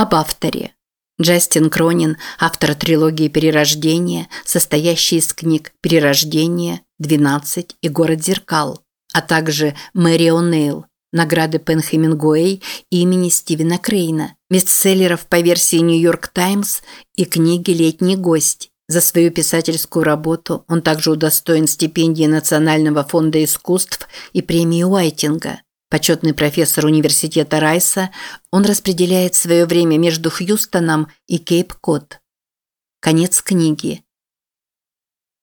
Об авторе. Джастин Кронин, автор трилогии «Перерождение», состоящей из книг «Перерождение», «12» и «Город зеркал», а также Мэри О'Нейл, награды Пен Хемингуэй имени Стивена Крейна, бестселлеров по версии «Нью-Йорк Таймс» и книги «Летний гость». За свою писательскую работу он также удостоен стипендии Национального фонда искусств и премии Уайтинга. Почетный профессор университета Райса, он распределяет свое время между Хьюстоном и Кейп-Кот. Конец книги.